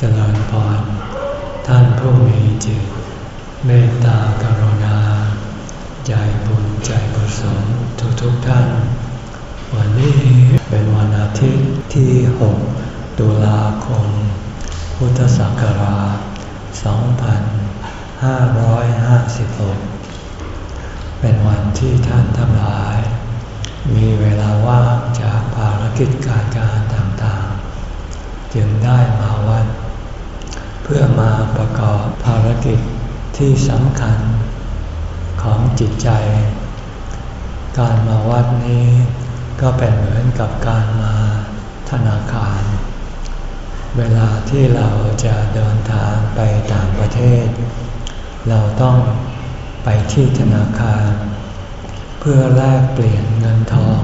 เจริญพร ท่านผู้มีจิต เมตตากรุณา ใจบุญใจกุศลทุกทุกท่าน วันนี้เป็นวันอาทิตย์ที่ 6 ตุลาคม พุทธศักราช 2556 เป็นวันที่ท่านทั้งหลาย มีเวลาว่างจากภารกิจการงานต่างๆ จึงได้มาวัด พื่อมาประกอบภารกิจที่สำคัญของจิตใจ การมาวัดนี้ก็เป็นเหมือนกับการมาธนาคาร เวลาที่เราจะเดินทางไปต่างประเทศ เราต้องไปที่ธนาคาร เพื่อแลกเปลี่ยนเงินทอง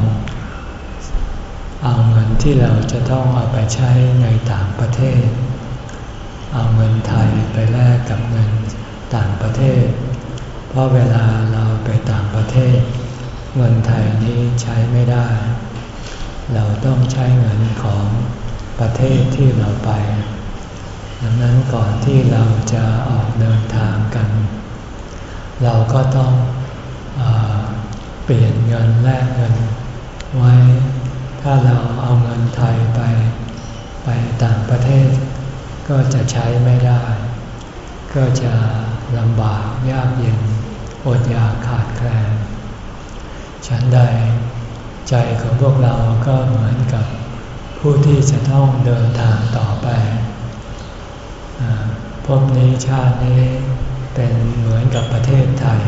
เอาเงินที่เราจะต้องเอาไปใช้ในต่างประเทศ เอาเงินไทยไปแลกกับเงินต่างประเทศ เพราะเวลาเราไปต่างประเทศ เงินไทยนี้ใช้ไม่ได้ เราต้องใช้เงินของประเทศที่เราไป ดังนั้นก่อนที่เราจะออกเดินทางกัน เราก็ต้องเอเปลี่ยนเงินแลกเงิน ไว้ ถ้าเราเอาเงินไทยไป ไปต่างประเทศ ก็จะใช้ไม่ได้ ก็จะลำบากยากเย็น อดอยากขาดแคลน ฉันใดใจของพวกเราก็เหมือนกับผู้ที่จะต้องเดินทางต่อไปพบนี้ชาตินี้เป็นเหมือนกับประเทศไทย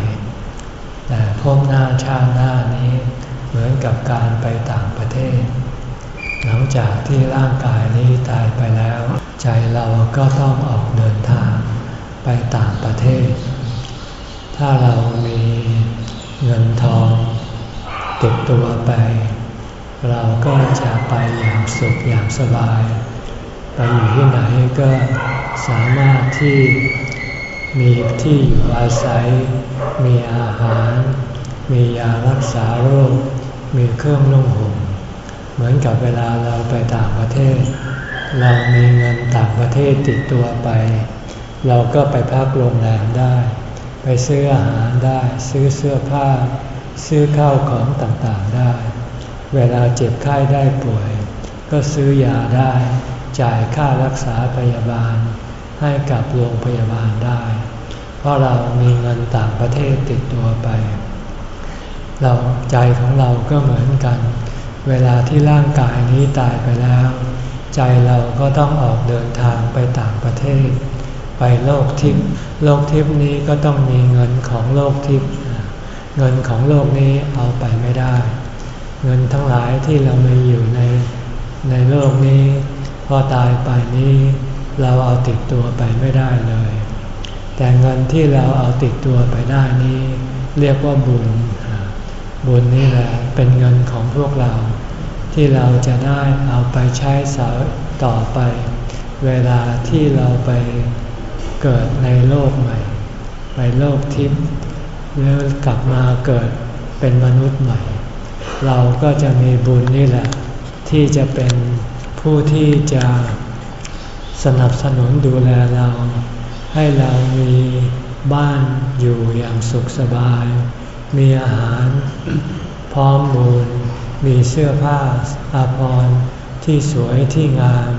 แต่พบหน้าชาติหน้านี้เหมือนกับการไปต่างประเทศ หลังจากที่ร่างกายนี้ต ใจเราก็ต้องออกเดินทางไปต่างประเทศ ถ้าเรามีเงินทองติดตัวไป เราก็จะไปอย่างสุขอย่างสบาย ไปอยู่ที่ไหนก็สามารถที่มีที่อยู่อาศัย มีอาหาร มียารักษาโรค มีเครื่องนุ่งห่ม เหมือนกับเวลาเราไปต่างประเทศ เรามีเงินต่างประเทศติดตัวไป เราก็ไปพักโรงแรมได้ ไปซื้ออาหารได้ ซื้อเสื้อผ้า ซื้อข้าวของต่างๆได้ เวลาเจ็บไข้ได้ป่วย ก็ซื้อยาได้ จ่ายค่ารักษาพยาบาล ให้กับโรงพยาบาลได้ เพราะเรามีเงินต่างประเทศติดตัวไป เราใจของเราก็เหมือนกัน เวลาที่ร่างกายนี้ตายไปแล้ว ใจเราก็ต้องออกเดินทางไปต่างประเทศ ไปโลกทิพย์โลกทิพย์นี้ก็ต้องมีเงินของโลกทิพย์เงินของโลกนี้เอาไปไม่ได้ เงินทั้งหลายที่เรามีอยู่ในในโลกนี้ พอตายไปนี้เราเอาติดตัวไปไม่ได้เลย แต่เงินที่เราเอาติดตัวไปได้นี้ เรียกว่าบุญ บุญนี่แหละเป็นเงินของพวกเรา ที่เราจะได้เอาไปใช้สาต่อไป เวลาที่เราไปเกิดในโลกใหม่ ไปโลกทิพย์แล้วกลับมาเกิดเป็นมนุษย์ใหม่ เราก็จะมีบุญนี่แหละ ที่จะเป็นผู้ที่จะสนับสนุนดูแลเรา ให้เรามีบ้านอยู่อย่างสุขสบาย มีอาหารพร้อมมูล มีเสื้อผ้าอาภรณ์ที่สวยที่งาม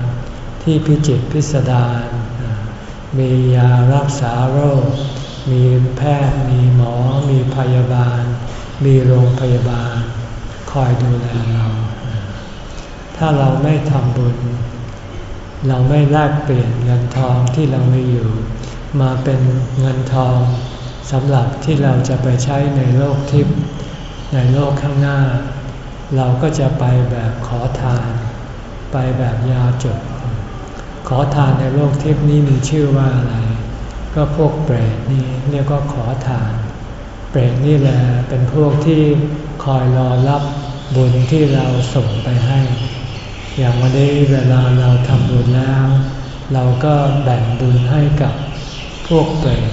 ที่พิจิตรพิสดารมียารักษาโรค มีแพทย์มีหมอ มีพยาบาล มีโรงพยาบาล คอยดูแลเรา ถ้าเราไม่ทำบุญ เราไม่แลกเปลี่ยนเงินทองที่เรามีอยู่ มาเป็นเงินทองสำหรับที่เราจะไปใช้ในโลกทิพย์ในโลกข้างหน้า เราก็จะไปแบบขอทาน ไปแบบยาจบ ขอทานในโลกทิพนี้มีชื่อว่าอะไร ก็พวกเปรตนี่เรียกว่าขอทาน เปรตนี่แหละเป็นพวกที่คอยรอรับบุญที่เราส่งไปให้ อย่างวันนี้เวลาเราทำบุญแล้ว เราก็แบ่งบุญให้กับพวกเปรต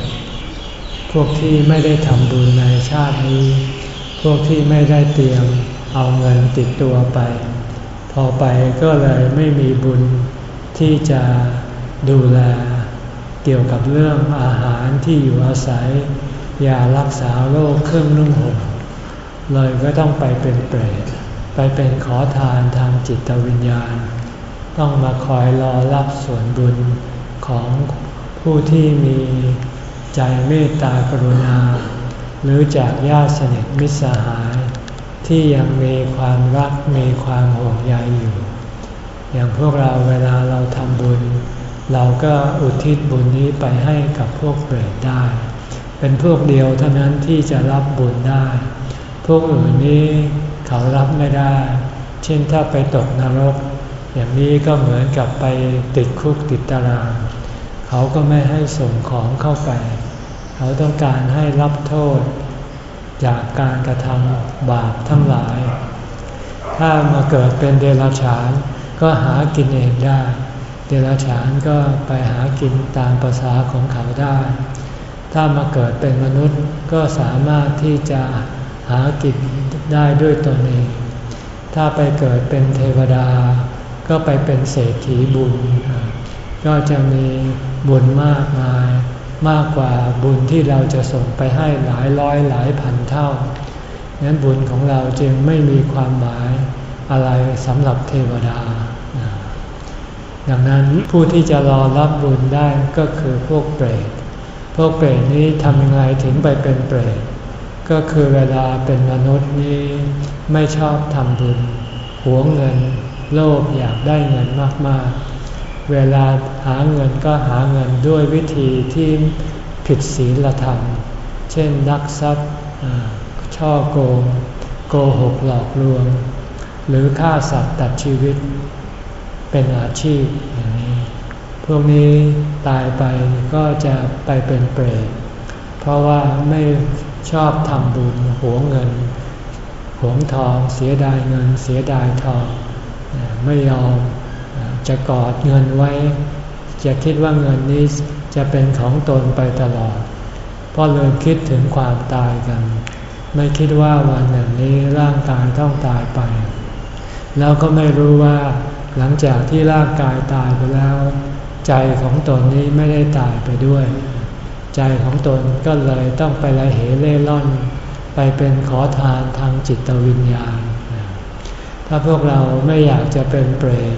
พวกที่ไม่ได้ทำบุญในชาตินี้ พวกที่ไม่ได้เตรียม เอาเงินติดตัวไป พอไปก็เลยไม่มีบุญที่จะดูแลเกี่ยวกับเรื่องอาหารที่อยู่อาศัยยารักษาโรคเครื่องนุ่งห่มเลยก็ต้องไปเป็นเปรตไปเป็นขอทานทางจิตวิญญาณ ต้องมาคอยรอรับส่วนบุญของผู้ที่มีใจเมตตากรุณา หรือจากญาติสนิทมิตรสหาย ที่ยังมีความรักมีความห่วงใยอยู่ อย่างพวกเราเวลาเราทำบุญ เราก็อุทิศบุญนี้ไปให้กับพวกเปรตได้ เป็นพวกเดียวเท่านั้นที่จะรับบุญได้ พวกอื่นนี้เขารับไม่ได้ เช่นถ้าไปตกนรก อย่างนี้ก็เหมือนกับไปติดคุกติดตาราง เขาก็ไม่ให้ส่งของเข้าไป เขาต้องการให้รับโทษ จากการกระทำบาปทั้งหลาย ถ้ามาเกิดเป็นเดรัจฉานก็หากินเองได้ เดรัจฉานก็ไปหากินตามภาษาของเขาได้ ถ้ามาเกิดเป็นมนุษย์ก็สามารถที่จะหากินได้ด้วยตนเอง ถ้าไปเกิดเป็นเทวดา ก็ไปเป็นเศรษฐีบุญ ก็จะมีบุญมากมาย มากกว่าบุญที่เราจะส่งไปให้หลายร้อยหลายพันเท่านั้นบุญของเราจึงไม่มีความหมายอะไรสำหรับเทวดา ดังนั้นผู้ที่จะรอรับบุญได้ก็คือพวกเปรต พวกเปรตนี้ทำยังไงถึงไปเป็นเปรต ก็คือเวลาเป็นมนุษย์นี้ไม่ชอบทำบุญ หวงเงิน โลภอยากได้เงินมากๆ เวลาหาเงินก็หาเงินด้วยวิธีที่ผิดศีลธรรม เช่นนักทรัพย์ช่อโกง โกหกหลอกลวง หรือฆ่าสัตว์ตัดชีวิต เป็นอาชีพอย่างนี้ พวกนี้ตายไปก็จะไปเป็นเปรต เพราะว่าไม่ชอบทำบุญหวงเงิน หวงทอง เสียดายเงิน เสียดายทอง ไม่ยอม จะกอดเงินไว้ จะคิดว่าเงินนี้จะเป็นของตนไปตลอด เพราะเลยคิดถึงความตายกัน ไม่คิดว่าวันหนึ่งนี้ร่างกายต้องตายไป แล้วก็ไม่รู้ว่าหลังจากที่ร่างกายตายไปแล้ว ใจของตนนี้ไม่ได้ตายไปด้วย ใจของตนก็เลยต้องไปละเหเล่ร่อน ไปเป็นขอทานทางจิตวิญญาณ ถ้าพวกเราไม่อยากจะเป็นเปรต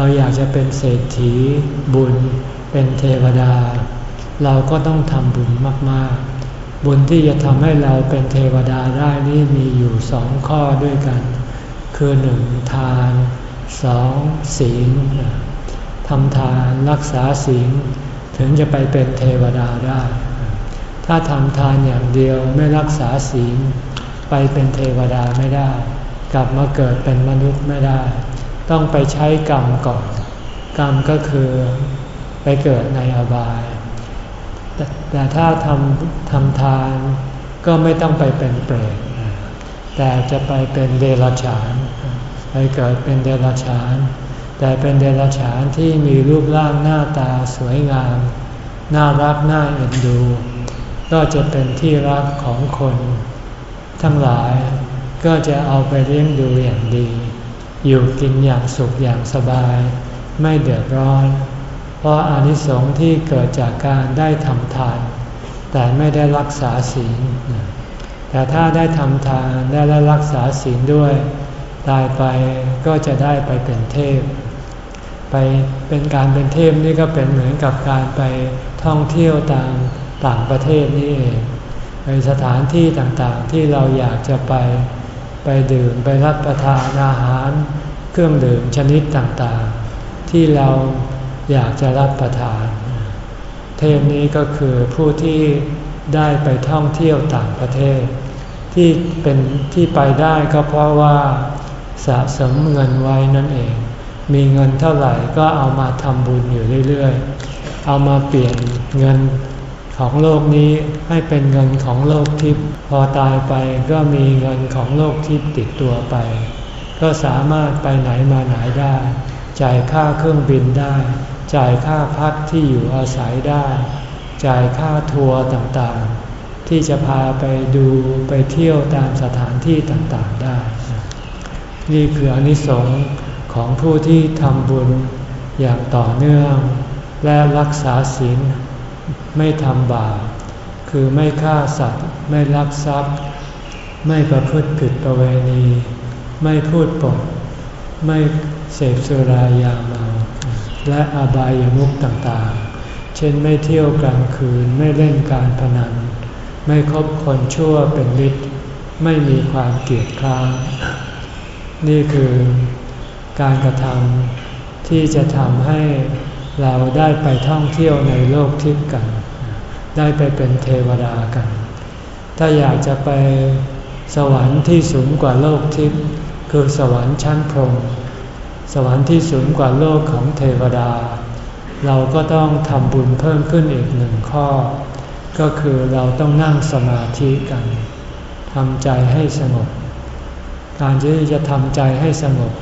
เราอยากจะเป็นเศรษฐีบุญ เป็นเทวดา เราก็ต้องทำบุญมากๆ บุญที่จะทำให้เราเป็นเทวดาได้นี่มีอยู่สองข้อด้วยกัน คือหนึ่งทานสองศีลทำทานรักษาศีลถึงจะไปเป็นเทวดาได้ ถ้าทำทานอย่างเดียวไม่รักษาศีล ไปเป็นเทวดาไม่ได้ กลับมาเกิดเป็นมนุษย์ไม่ได้ ต้องไปใช้กรรมก่อน กรรมก็คือไปเกิดในอบาย แต่ถ้าทำทำทานก็ไม่ต้องไปเป็นเปรตแต่จะไปเป็นเดรัจฉาน ไปเกิดเป็นเดรัจฉาน แต่เป็นเดรัจฉานที่มีรูปร่างหน้าตาสวยงาม น่ารักน่าเอ็นดู ก็จะเป็นที่รักของคน ทั้งหลายก็จะเอาไปเลี้ยงดูอย่างดี อยู่กินอย่างสุขอย่างสบาย ไม่เดือดร้อน เพราะอานิสงส์ที่เกิดจากการได้ทำทาน แต่ไม่ได้รักษาศีล แต่ถ้าได้ทำทานได้รักษาศีลด้วย ตายไปก็จะได้ไปเป็นเทพ ไปเป็นการเป็นเทพนี่ก็เป็นเหมือนกับการไปท่องเที่ยวตามต่างประเทศนี่เองไปสถานที่ต่างๆที่เราอยากจะไป ไปดื่มไปรับประทานอาหาร เครื่องดื่มชนิดต่างๆ ที่เราอยากจะรับประทาน เทพนี้ก็คือผู้ที่ได้ไปท่องเที่ยวต่างประเทศ ที่เป็นที่ไปได้ก็เพราะว่าสะสมเงินไว้นั่นเอง มีเงินเท่าไหร่ก็เอามาทำบุญอยู่เรื่อยๆ เอามาเปลี่ยนเงิน ของโลกนี้ให้เป็นเงินของโลกทิพย์พอตายไปก็มีเงินของโลกทิพย์ติดตัวไป ก็สามารถไปไหนมาไหนได้ จ่ายค่าเครื่องบินได้ จ่ายค่าพักที่อยู่อาศัยได้ จ่ายค่าทัวร์ต่างๆ ที่จะพาไปดูไปเที่ยวตามสถานที่ต่างๆได้ นี่คืออนิสงส์ของผู้ที่ทำบุญอย่างต่อเนื่องและรักษาศีล ไม่ทำบาปคือไม่ฆ่าสัตว์ ไม่ลักทรัพย์ ไม่ประพฤติผิดประเวณี ไม่พูดปด ไม่เสพสุรายาเมา และอบายามุขต่างๆ เช่นไม่เที่ยวกลางคืนไม่เล่นการพนัน ไม่คบคนชั่วเป็นมิตร ไม่มีความเกลียดคร้านนี่คือการกระทำที่จะทำให้ เราได้ไปท่องเที่ยวในโลกทิพย์กัน ได้ไปเป็นเทวดากัน ถ้าอยากจะไปสวรรค์ที่สูงกว่าโลกทิพย์คือสวรรค์ชั้นพรหมสวรรค์ที่สูงกว่าโลกของเทวดา เราก็ต้องทำบุญเพิ่มขึ้นอีกหนึ่งข้อ ก็คือเราต้องนั่งสมาธิกันทำใจให้สงบ การที่จะทำใจให้สงบ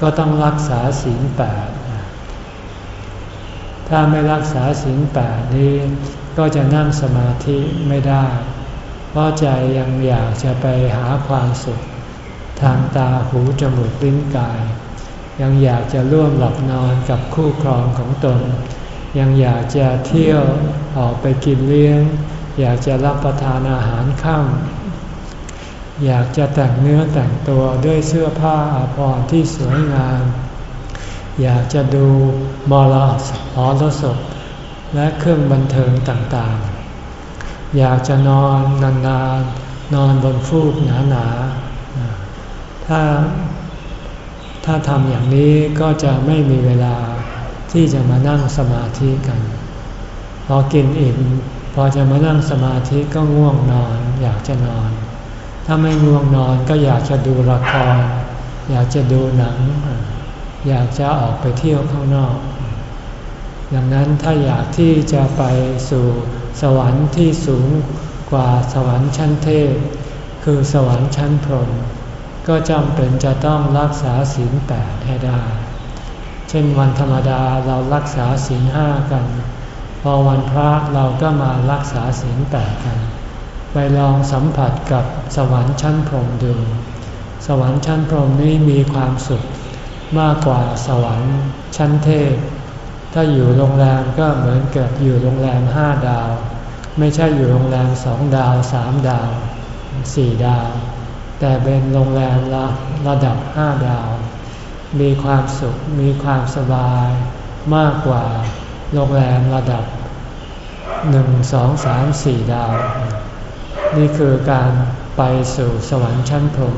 ก็ต้องรักษาศีลแปด ถ้าไม่รักษาศีลแปดนี้ ก็จะนั่งสมาธิไม่ได้ เพราะใจยังอยากจะไปหาความสุข ทางตาหูจมูกลิ้นกาย ยังอยากจะร่วมหลับนอนกับคู่ครองของตน ยังอยากจะเที่ยวออกไปกินเลี้ยง อยากจะรับประทานอาหารข้าอยากจะแต่งเนื้อแต่งตัวด้วยเสื้อผ้าอาภรณ์ที่สวยงาม อยากจะดูมอลหอรสพและเครื่องบันเทิงต่างๆ อยากจะนอนนานๆ นอนบนฟูกหนาๆ ถ้าถ้าทำอย่างนี้ก็จะไม่มีเวลาที่จะมานั่งสมาธิกัน พอกินอิ่มพอจะมานั่งสมาธิก็ง่วงนอน อยากจะนอน ถ้าไม่ง่วงนอนก็อยากจะดูละคร อยากจะดูหนัง อยากจะออกไปเที่ยวข้างนอก ดังนั้นถ้าอยากที่จะไปสู่สวรรค์ที่สูงกว่าสวรรค์ชั้นเทพ คือสวรรค์ชั้นพรหมก็จำเป็นจะต้องรักษาศีลแปดให้ได้ เช่นวันธรรมดาเรารักษาศีลห้ากัน พอวันพระเราก็มารักษาศีลแปดกัน ไปลองสัมผัสกับสวรรค์ชั้นพรหมดู สวรรค์ชั้นพรหมนี้มีความสุข มากกว่าสวรรค์ชั้นเทพ ถ้าอยู่โรงแรมก็เหมือนกับอยู่โรงแรมห้าดาว ไม่ใช่อยู่โรงแรมสองดาวสามดาวสี่ดาว แต่เป็นโรงแรมระระดับห้าดาว มีความสุขมีความสบายมากกว่าโรงแรมระดับหนึ่งสองสามสี่ดาว นี่คือการไปสู่สวรรค์ชั้นพรหม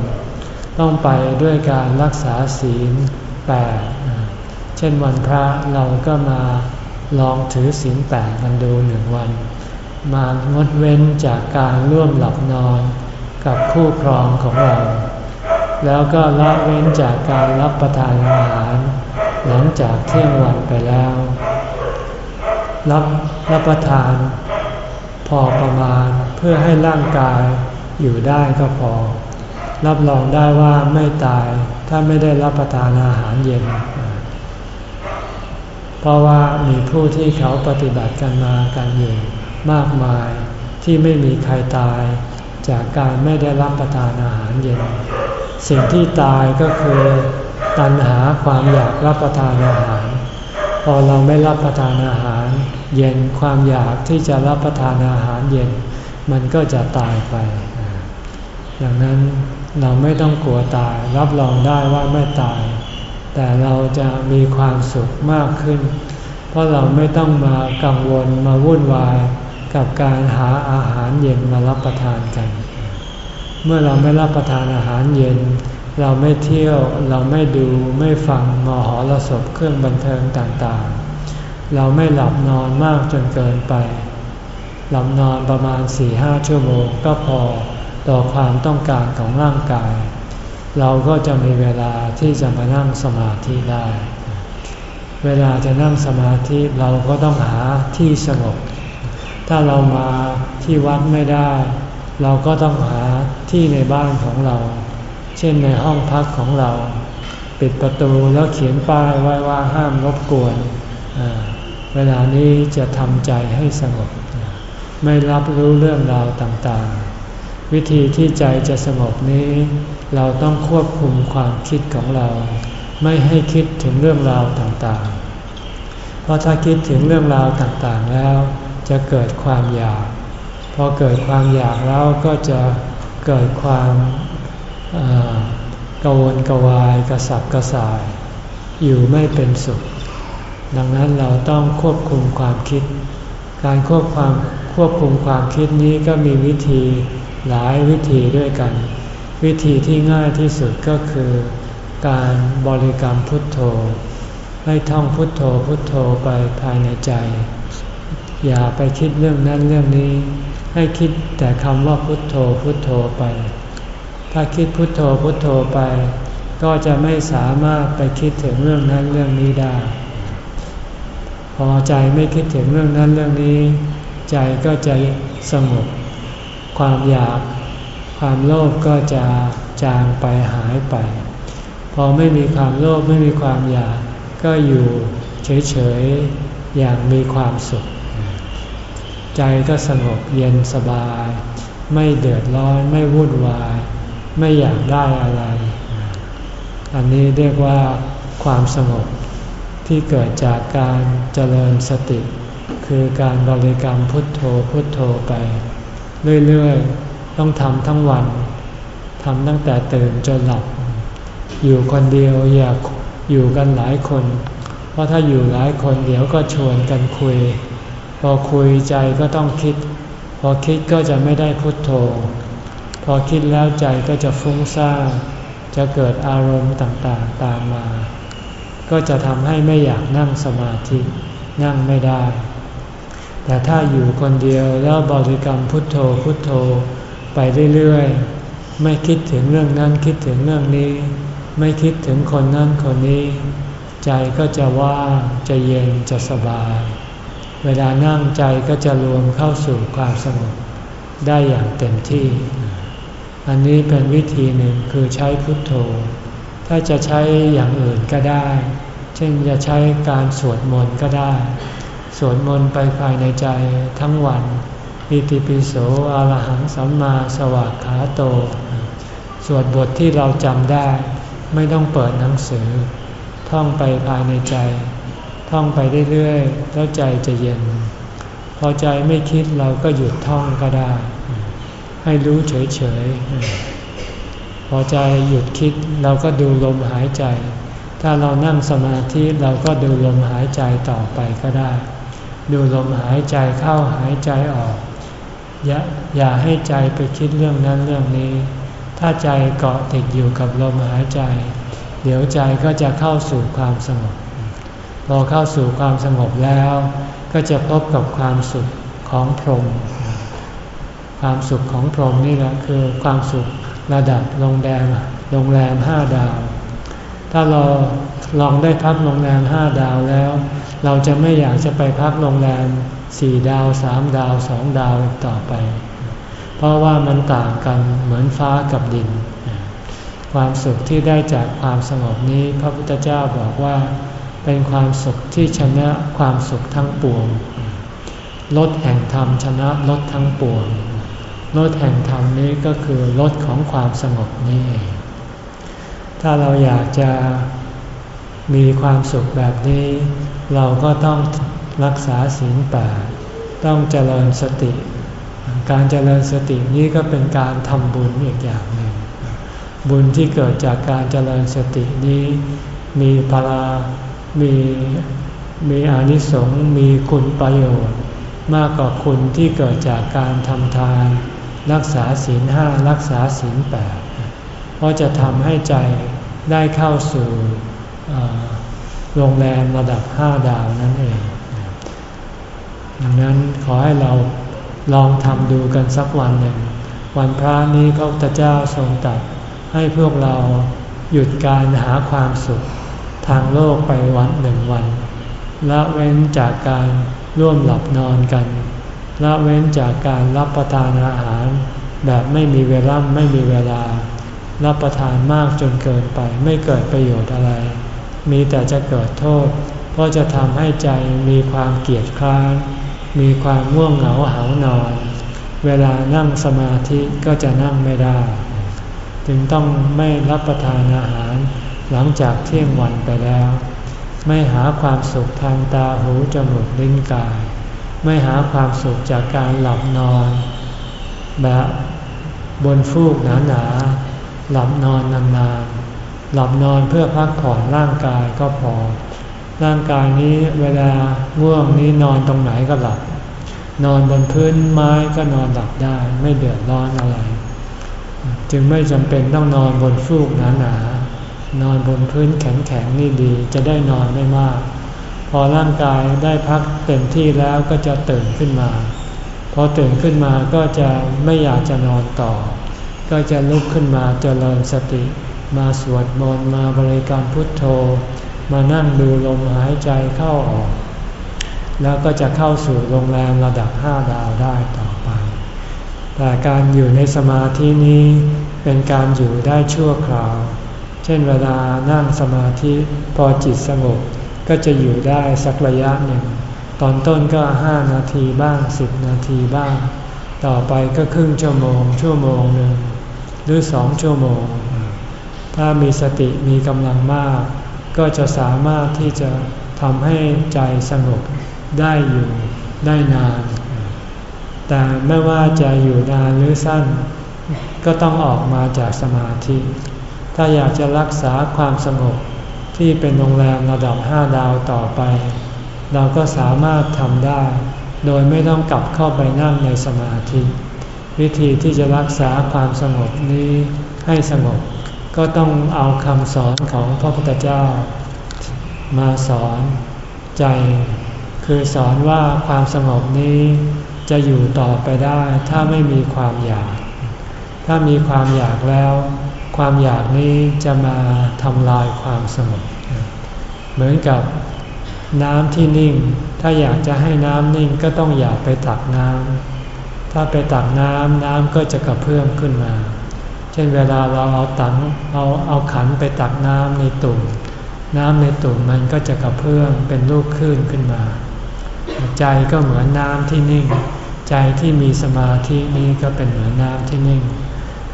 ต้องไปด้วยการรักษาศีลแปดเช่นวันพระเราก็มาลองถือศีลแปดกันดูหนึ่งวัน มางดเว้นจากการร่วมหลับนอนกับคู่ครองของเรา แล้วก็ละเว้นจากการรับประทานอาหารหลังจากเที่ยงวันไปแล้ว รับรับประทานพอประมาณเพื่อให้ร่างกายอยู่ได้ก็พอ รับรองได้ว่าไม่ตายถ้าไม่ได้รับประทานอาหารเย็น เพราะว่ามีผู้ที่เขาปฏิบัติกันมากันอยู่มากมายที่ไม่มีใครตายจากการไม่ได้รับประทานอาหารเย็น สิ่งที่ตายก็คือตัณหาความอยากรับประทานอาหาร พอเราไม่รับประทานอาหาร เย็นความอยากที่จะรับประทานอาหารเย็น มันก็จะตายไปดังนั้น เราไม่ต้องกลัวตาย รับรองได้ว่าไม่ตาย แต่เราจะมีความสุขมากขึ้น เพราะเราไม่ต้องมากังวลมาวุ่นวายกับการหาอาหารเย็นมารับประทานกัน เมื่อเราไม่รับประทานอาหารเย็น เราไม่เที่ยวเราไม่ดูไม่ฟังมหรสพเครื่องบันเทิงต่างๆ เราไม่หลับนอนมากจนเกินไป หลับนอนประมาณสี่ห้าชั่วโมงก็พอ ต่อความต้องการของร่างกาย เราก็จะมีเวลาที่จะมานั่งสมาธิได้ เวลาจะนั่งสมาธิเราก็ต้องหาที่สงบ ถ้าเรามาที่วัดไม่ได้ เราก็ต้องหาที่ในบ้านของเรา เช่นในห้องพักของเรา ปิดประตูแล้วเขียนป้ายไว้ว่าห้ามรบกวนเวลานี้จะทำใจให้สงบ ไม่รับรู้เรื่องราวต่างๆ วิธีที่ใจจะสงบนี้ เราต้องควบคุมความคิดของเรา ไม่ให้คิดถึงเรื่องราวต่างๆ เพราะถ้าคิดถึงเรื่องราวต่างๆแล้ว จะเกิดความอยาก พอเกิดความอยากแล้วก็จะเกิดความกวนกวายกระสับกระส่าย อยู่ไม่เป็นสุข ดังนั้นเราต้องควบคุมความคิด การควบความควบคุมความคิดนี้ก็มีวิธี หลายวิธีด้วยกัน วิธีที่ง่ายที่สุดก็คือ การบริกรรมพุทโธ ให้ท่องพุทโธพุทโธไปภายในใจ อย่าไปคิดเรื่องนั้นเรื่องนี้ ให้คิดแต่คำว่าพุทโธพุทโธไป ถ้าคิดพุทโธพุทโธไป ก็จะไม่สามารถไปคิดถึงเรื่องนั้นเรื่องนี้ได้พอใจไม่คิดถึงเรื่องนั้นเรื่องนี้ ใจก็จะสงบ ความอยากความโลภก็จะจางไปหายไป พอไม่มีความโลภไม่มีความอยากก็อยู่เฉยๆอย่างมีความสุข ใจก็สงบเย็นสบาย ไม่เดือดร้อนไม่วุ่นวาย ไม่อยากได้อะไร อันนี้เรียกว่าความสงบที่เกิดจากการเจริญสติ คือการบริกรรมพุทโธพุทโธไป เรื่อยๆ ต้องทำทั้งวันทำตั้งแต่ตื่นจนหลับ อยู่คนเดียวอยากอยู่กันหลายคน เพราะถ้าอยู่หลายคนเดี๋ยวก็ชวนกันคุย พอคุยใจก็ต้องคิด พอคิดก็จะไม่ได้พุโทโธ พอคิดแล้วใจก็จะฟุ้งซ่านจะเกิดอารมณ์ต่างๆตามมา ก็จะทำให้ไม่อยากนั่งสมาธินั่งไม่ได้ แต่ถ้าอยู่คนเดียวแล้วบริกรรมพุทโธพุทโธ ไปเรื่อยๆ ไม่คิดถึงเรื่องนั้นคิดถึงเรื่องนี้ ไม่คิดถึงคนนั้นคนนี้ ใจก็จะว่างจะเย็นจะสบาย เวลานั่งใจก็จะรวมเข้าสู่ความสงบได้อย่างเต็มที่ อันนี้เป็นวิธีหนึ่งคือใช้พุทโธ ถ้าจะใช้อย่างอื่นก็ได้ เช่นจะใช้การสวดมนต์ก็ได้ สวดมนต์ไปภายในใจทั้งวันอิติปิโสอาลหังสัมมาสวากขาโต สวดบทที่เราจำได้ ไม่ต้องเปิดหนังสือ ท่องไปภายในใจ ท่องไปเรื่อยๆแล้วใจจะเย็น พอใจไม่คิดเราก็หยุดท่องก็ได้ ให้รู้เฉยๆ พอใจหยุดคิดเราก็ดูลมหายใจ ถ้าเรานั่งสมาธิเราก็ดูลมหายใจต่อไปก็ได้ ดูลมหายใจเข้าหายใจออก อย่าอย่าให้ใจไปคิดเรื่องนั้นเรื่องนี้ ถ้าใจเกาะติดอยู่กับลมหายใจ เดี๋ยวใจก็จะเข้าสู่ความสงบ พอเข้าสู่ความสงบแล้ว ก็จะพบกับความสุขของพรหมความสุขของพรหมนี่แหละคือความสุขระดับโรงแรมโรงแรมห้าดาว ถ้าเราลองได้พักโรงแรมห้าดาวแล้ว เราจะไม่อยากจะไปพักโรงแรมสี่ดาวสามดาวสองดาวต่อไป เพราะว่ามันต่างกันเหมือนฟ้ากับดิน ความสุขที่ได้จากความสงบนี้พระพุทธเจ้าบอกว่า เป็นความสุขที่ชนะความสุขทั้งปวงลดแห่งธรรมชนะลดทั้งปวงลดแห่งธรรมนี้ก็คือลดของความสงบนี้ถ้าเราอยากจะ มีความสุขแบบนี้ เราก็ต้องรักษาศีลแปดต้องเจริญสติ การเจริญสตินี้ก็เป็นการทำบุญอีกอย่างหนึ่ง บุญที่เกิดจากการเจริญสตินี้ มีพลามีมีอนิสงส์มีคุณประโยชน์ มากกว่าคุณที่เกิดจากการทำทาน รักษาศีลห้ารักษาศีลแปดเพราะจะทำให้ใจได้เข้าสู่ โรงแรมระดับห้าดาวนั่นเอง ดังนั้นขอให้เราลองทำดูกันสักวันหนึ่ง วันพระนี้พระพุทธเจ้าทรงตัดให้พวกเราหยุดการหาความสุขทางโลกไปวันหนึ่งวัน ละเว้นจากการร่วมหลับนอนกัน ละเว้นจากการรับประทานอาหาร แบบไม่มีเวลาไม่มีเวลา รับประทานมากจนเกินไปไม่เกิดประโยชน์อะไร มีแต่จะเกิดโทษ เพราะจะทำให้ใจมีความเกียดคร้าน มีความง่วงเหงาหานอน เวลานั่งสมาธิก็จะนั่งไม่ได้ จึงต้องไม่รับประทานอาหารหลังจากเที่ยงวันไปแล้ว ไม่หาความสุขทางตาหูจมูกลิ้นกาย ไม่หาความสุขจากการหลับนอน แบบบนฟูกหนาๆหลับนอนนานๆ หลับนอนเพื่อพักผ่อนร่างกายก็พอ ร่างกายนี้เวลาง่วงนี้นอนตรงไหนก็หลับ นอนบนพื้นไม้ก็นอนหลับได้ไม่เดือดร้อนอะไร จึงไม่จำเป็นต้องนอนบนฟูกหนาๆนอนบนพื้นแข็งๆนี่ดีจะได้นอนไม่มาก พอร่างกายได้พักเต็มที่แล้วก็จะตื่นขึ้นมาพอตื่นขึ้นมาก็จะไม่อยากจะนอนต่อ ก็จะลุกขึ้นมาเจริญสติ มาสวดมนต์มาบริกรรมพุทโธ มานั่งดูลมหายใจเข้าออก แล้วก็จะเข้าสู่โรงแรมระดับห้าดาวได้ต่อไป แต่การอยู่ในสมาธินี้เป็นการอยู่ได้ชั่วคราว เช่นเวลานั่งสมาธิพอจิตสงบก็จะอยู่ได้สักระยะหนึ่ง ตอนต้นก็ห้านาทีบ้างสิบนาทีบ้าง ต่อไปก็ครึ่งชั่วโมงชั่วโมงหนึ่งหรือสองชั่วโมง ถ้ามีสติมีกำลังมาก ก็จะสามารถที่จะทำให้ใจสงบได้อยู่ได้นาน แต่ไม่ว่าจะอยู่นานหรือสั้น ก็ต้องออกมาจากสมาธิ ถ้าอยากจะรักษาความสงบที่เป็นโรงแรมระดับห้าดาวต่อไป เราก็สามารถทำได้ โดยไม่ต้องกลับเข้าไปนั่งในสมาธิ วิธีที่จะรักษาความสงบนี้ให้สงบ ก็ต้องเอาคำสอนของพระพุทธเจ้า มาสอนใจ คือสอนว่าความสงบนี้จะอยู่ต่อไปได้ถ้าไม่มีความอยาก ถ้ามีความอยากแล้ว ความอยากนี้จะมาทำลายความสงบ เหมือนกับน้ำที่นิ่ง ถ้าอยากจะให้น้ำนิ่งก็ต้องอยากไปตักน้ำถ้าไปตักน้ำน้ำก็จะกระเพื่อมขึ้นมา เช่นเวลาเราเอาตังเอาเอาขันไปตักน้ำในตุ่ม น้ำในตุ่มมันก็จะกระเพื่อมเป็นลูกคลื่นขึ้นมา ใจก็เหมือนน้ำที่นิ่ง ใจที่มีสมาธินี้ก็เป็นเหมือนน้ำที่นิ่ง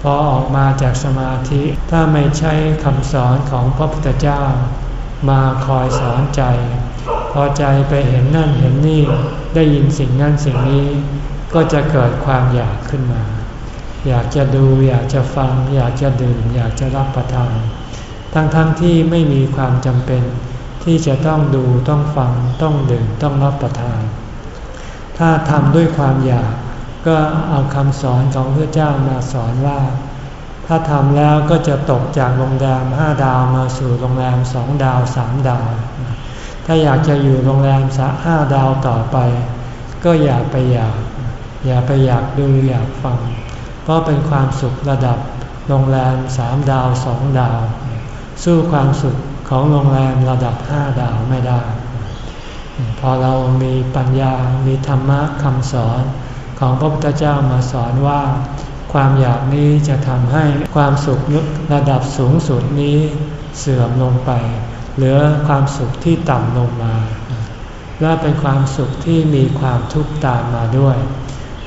พอออกมาจากสมาธิถ้าไม่ใช่คำสอนของพระพุทธเจ้า มาคอยสอนใจ พอใจไปเห็นนั่นเห็นนี่ได้ยินสิ่งนั่นสิ่งนี้ ก็จะเกิดความอยากขึ้นมา อยากจะดูอยากจะฟัง อยากจะดื่ม อยากจะรับประทาน ทั้งๆทที่ไม่มีความจำเป็น ที่จะต้องดูต้องฟังต้องดื่มต้องรับประทาน ถ้าทำด้วยความอยากก็เอาคำสอนของพระเจ้ามาสอนว่า ถ้าทำแล้วก็จะตกจากโรงแรมห้าดาวมาสู่โรงแรมสองดาวสามดาว ถ้าอยากจะอยู่โรงแรมสักห้าดาวต่อไป ก็อย่าไปอยาก อย่าไปอยากดูอยากฟัง เพราะเป็นความสุขระดับโรงแรมสามดาวสองดาว สู้ความสุขของโรงแรมระดับห้าดาวไม่ได้ พอเรามีปัญญา มีธรรมะคำสอนของพระพุทธเจ้ามาสอนว่า ความอยากนี้จะทำให้ความสุขระดับสูงสุดนี้เสื่อมลงไป เหลือความสุขที่ต่ำลงมา และเป็นความสุขที่มีความทุกข์ตามมาด้วย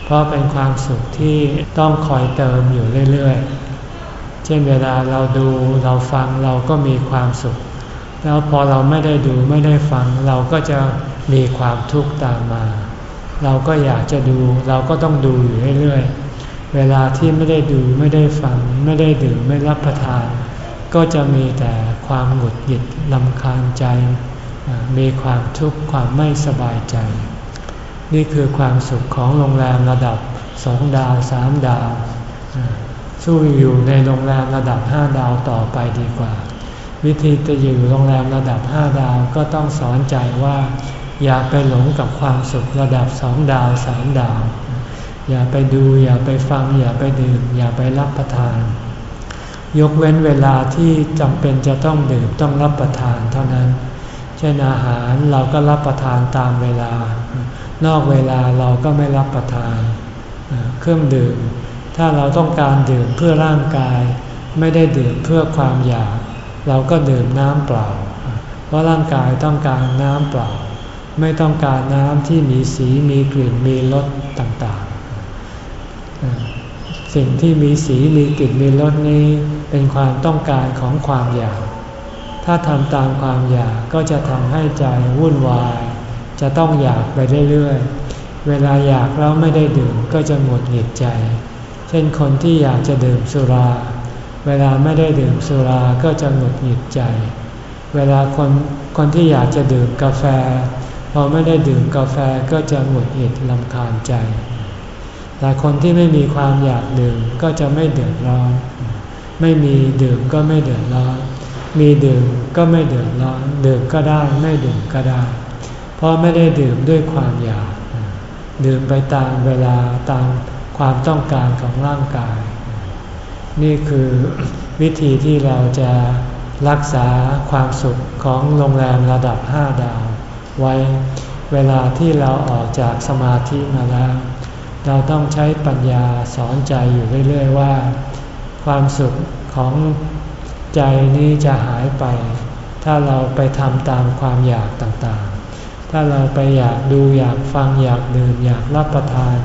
เพราะเป็นความสุขที่ต้องคอยเติมอยู่เรื่อยๆ เช่นเวลาเราดูเราฟังเราก็มีความสุข แล้วพอเราไม่ได้ดูไม่ได้ฟัง เราก็จะมีความทุกข์ตามมา เราก็อยากจะดูเราก็ต้องดูอยู่เรื่อยๆ เวลาที่ไม่ได้ดูไม่ได้ฟัง ไม่ได้ดื่มไม่รับประทาน ก็จะมีแต่ความหงุดหงิดลำคาญใจ มีความทุกข์ความไม่สบายใจ นี่คือความสุขของโรงแรมระดับสองดาวสามดาว สู้อยู่ในโรงแรมระดับห้าดาวต่อไปดีกว่า วิธีจะอยู่โรงแรมระดับห้าดาวก็ต้องสอนใจว่า อย่าไปหลงกับความสุขระดับสองดาวสามดาว อย่าไปดูอย่าไปฟัง อย่าไปดื่ม อย่าไปรับประทาน ยกเว้นเวลาที่จำเป็นจะต้องดื่มต้องรับประทานเท่านั้น เช่นอาหารเราก็รับประทานตามเวลา นอกเวลาเราก็ไม่รับประทาน เครื่องดื่ม ถ้าเราต้องการดื่มเพื่อร่างกาย ไม่ได้ดื่มเพื่อความอยาก เราก็ดื่มน้ำเปล่า เพราะร่างกายต้องการน้ำเปล่า ไม่ต้องการน้ำที่มีสีมีกลิ่นมีรสต่างๆ สิ่งที่มีสีมีกลิ่นมีรสนี้เป็นความต้องการของความอยาก ถ้าทำตามความอยากก็จะทำให้ใจวุ่นวาย จะต้องอยากไปเรื่อยๆ เวลาอยากแล้วไม่ได้ดื่มก็จะหงุดหงิดใจ เช่นคนที่อยากจะดื่มสุรา เวลาไม่ได้ดื่มสุราก็จะหงุดหงิดใจ เวลาคนคนที่อยากจะดื่มกาแฟ พอไม่ได้ดื่มกาแฟก็จะหงุดหงิดลำคาญใจ แต่คนที่ไม่มีความอยากดื่มก็จะไม่เดือดร้อน ไม่มีดื่มก็ไม่เดือดร้อน มีดื่มก็ไม่เดือดร้อน ดื่มก็ได้ไม่ดื่มก็ได้ เพราะไม่ได้ดื่มด้วยความอยาก ดื่มไปตามเวลาตามความต้องการของร่างกาย นี่คือวิธีที่เราจะรักษาความสุขของโรงแรมระดับห้าดาว ไว้เวลาที่เราออกจากสมาธิมาแล้ว เราต้องใช้ปัญญาสอนใจอยู่เรื่อยๆว่า ความสุขของใจนี้จะหายไป ถ้าเราไปทำตามความอยากต่างๆ ถ้าเราไปอยากดูอยากฟังอยากดื่มอยากรับประทาน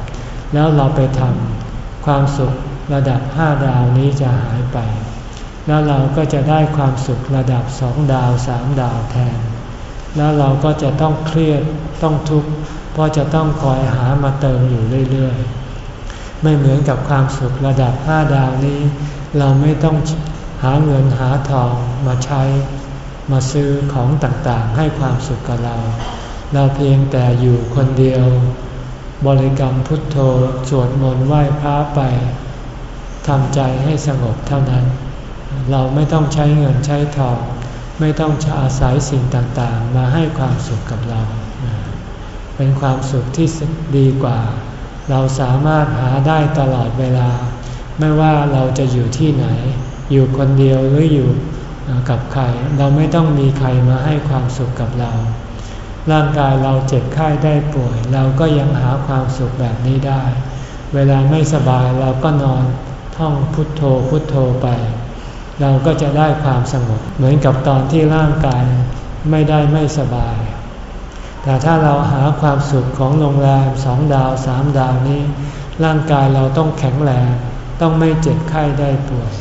แล้วเราไปทำความสุขระดับห้าดาวนี้จะหายไป แล้วเราก็จะได้ความสุขระดับสองดาวสามดาวแทน แล้วเราก็จะต้องเครียดต้องทุกข์เพราะจะต้องคอยหามาเติมอยู่เรื่อยๆ ไม่เหมือนกับความสุขระดับห้าดาวนี้ เราไม่ต้องหาเงินหาทองมาใช้ มาซื้อของต่างๆ ให้ความสุขกับเรา เราเพียงแต่อยู่คนเดียว บริกรรมพุทโธสวดมนต์ไหว้พระไปทำใจให้สงบเท่านั้น เราไม่ต้องใช้เงินใช้ทองไม่ต้องอาศัยสิ่งต่างๆ มาให้ความสุขกับเรา เป็นความสุขที่ดีกว่า เราสามารถหาได้ตลอดเวลา ไม่ว่าเราจะอยู่ที่ไหน อยู่คนเดียวหรืออยู่กับใคร เราไม่ต้องมีใครมาให้ความสุขกับเรา ร่างกายเราเจ็บไข้ได้ป่วย เราก็ยังหาความสุขแบบนี้ได้ เวลาไม่สบายเราก็นอนท่องพุทโธพุทโธไป เราก็จะได้ความสงบเหมือนกับตอนที่ร่างกายไม่ได้ไม่สบาย แต่ถ้าเราหาความสุขของโรงแรมสองดาวสามดาวนี้ ร่างกายเราต้องแข็งแรงต้องไม่เจ็บไข้ได้ป่วย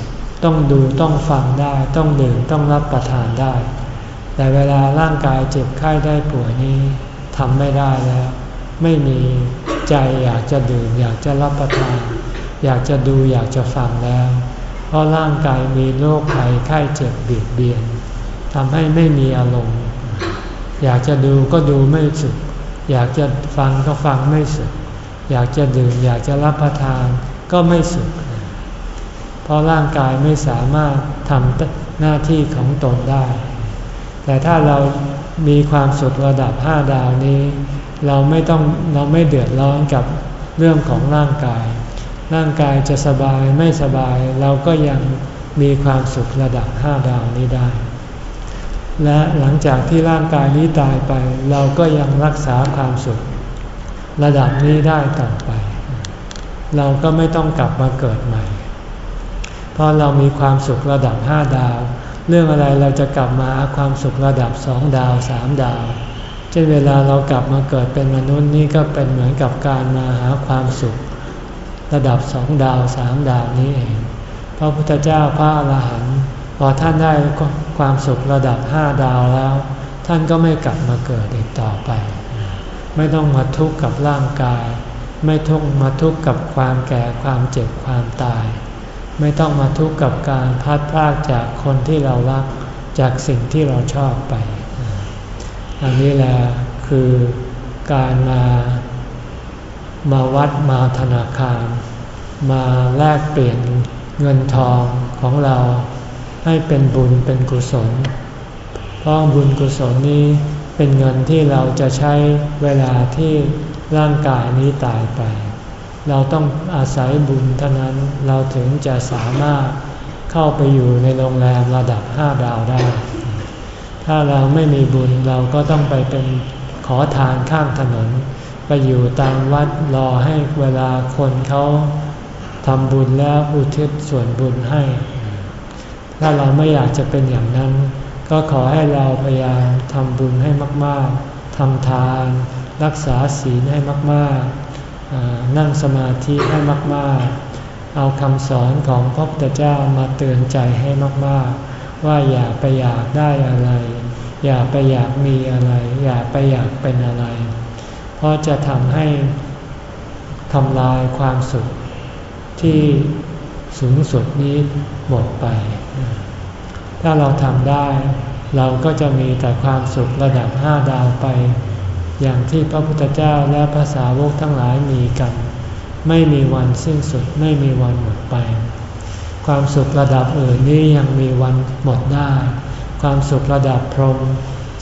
ต้องดูต้องฟังได้ ต้องดื่มต้องรับประทานได้ แต่เวลาร่างกายเจ็บไข้ได้ป่วยนี้ทำไม่ได้แล้ว ไม่มีใจอยากจะดื่มอยากจะรับประทาน อยากจะดูอยากจะฟังแล้ว เพราะร่างกายมีโรคภัยไข้เจ็บเบียดเบียนทำให้ไม่มีอารมณ์ อยากจะดูก็ดูไม่สุขอยากจะฟังก็ฟังไม่สุขอยากจะดื่มอยากจะรับประทานก็ไม่สุขเพราะร่างกายไม่สามารถทำหน้าที่ของตนได้ แต่ถ้าเรามีความสุขระดับห้าดาวนี้ เราไม่ต้องเราไม่เดือดร้อนกับเรื่องของร่างกาย ร่างกายจะสบายไม่สบาย เราก็ยังมีความสุขระดับห้าดาวนี้ได้ และหลังจากที่ร่างกายนี้ตายไป เราก็ยังรักษาความสุข ระดับนี้ได้ต่อไป เราก็ไม่ต้องกลับมาเกิดใหม่ เพราะเรามีความสุขระดับห้าดาว เรื่องอะไรเราจะกลับมาความสุขระดับสองดาวสามดาว เช่นเวลาเรากลับมาเกิดเป็นมนุษย์นี่ก็เป็นเหมือนกับการมาหาความสุข ระดับสองดาวสามดาวนี้เองพระพุทธเจ้าพระอรหันต์พอท่านได้ความสุขระดับห้าดาวแล้ว ท่านก็ไม่กลับมาเกิดอีกต่อไป ไม่ต้องมาทุกข์กับร่างกาย ไม่ต้องมาทุกข์กับความแก่ความเจ็บความตาย ไม่ต้องมาทุกข์กับการพัดพลากจากคนที่เรารักจากสิ่งที่เราชอบไปอันนี้แหละคือการมามาวัดมาธนาคาร มาแลกเปลี่ยนเงินทองของเราให้เป็นบุญเป็นกุศล เพราะบุญกุศลนี้เป็นเงินที่เราจะใช้เวลาที่ร่างกายนี้ตายไป เราต้องอาศัยบุญเท่านั้นเราถึงจะสามารถเข้าไปอยู่ในโรงแรมระดับห้าดาวได้ ถ้าเราไม่มีบุญเราก็ต้องไปเป็นขอทานข้างถนน ไปอยู่ตามวัดรอให้เวลาคนเขาทำบุญแล้วอุทิศส่วนบุญให้ ถ้าเราไม่อยากจะเป็นอย่างนั้น ก็ขอให้เราพยายามทำบุญให้มาก ๆทำทาน รักษาศีลให้มาก ๆ นั่งสมาธิให้มากๆ เอาคำสอนของพระพุทธเจ้ามาเตือนใจให้มากๆ ว่าอย่าไปอยากได้อะไร อย่าไปอยากมีอะไร อย่าไปอยากเป็นอะไร เพราะจะทำให้ทำลายความสุขที่สูงสุดนี้หมดไป ถ้าเราทำได้ เราก็จะมีแต่ความสุขระดับห้าดาวไป อย่างที่พระพุทธเจ้าและภาษาวกทั้งหลายมีกัน ไม่มีวันสิ้นสุดไม่มีวันหมดไป ความสุขระดับอื่นนี้ยังมีวันหมดได้ ความสุขระดับพรหม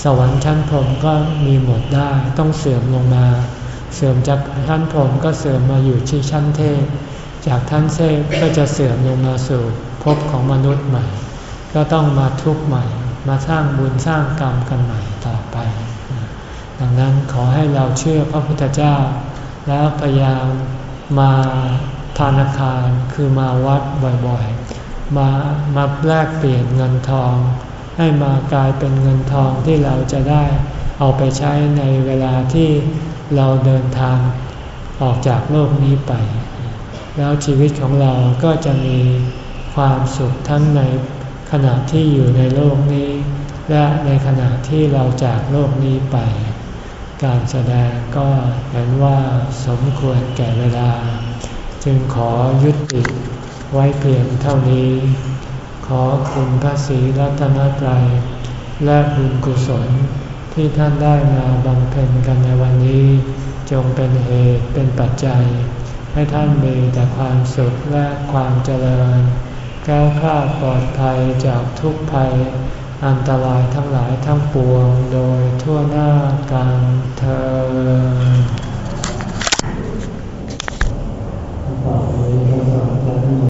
สวรรค์ชั้นพรหมก็มีหมดได้ต้องเสื่อมลงมา เสื่อมจากชั้นพรหมก็เสื่อมมาอยู่ที่ชั้นเทพจากท่านเทพก็จะเสื่อมลงมาสู่ภพของมนุษย์ใหม่ ก็ต้องมาทุกข์ใหม่ มาสร้างบุญสร้างกรรมกันใหม่ ดังนั้นขอให้เราเชื่อพระพุทธเจ้า แล้วพยายามมาธนาคารคือมาวัดบ่อยๆ มามาแลกเปลี่ยนเงินทอง ให้มากลายเป็นเงินทองที่เราจะได้เอาไปใช้ในเวลาที่เราเดินทางออกจากโลกนี้ไป แล้วชีวิตของเราก็จะมีความสุขทั้งในขณะที่อยู่ในโลกนี้ และในขณะที่เราจากโลกนี้ไป การแสดงก็เห็นว่าสมควรแก่เวลา จึงขอยุติไว้เพียงเท่านี้ ขอคุณพระศรีรัตนตรัย และบุญกุศลที่ท่านได้มาบำเพ็ญกันในวันนี้ จงเป็นเหตุเป็นปัจจัย ให้ท่านมีแต่ความสุขและความเจริญ แก้วคลาปลอดภัยจากทุกภัย อันตรายทั้งหลายทั้งปวงโดยทั่วหน้ากันเธอ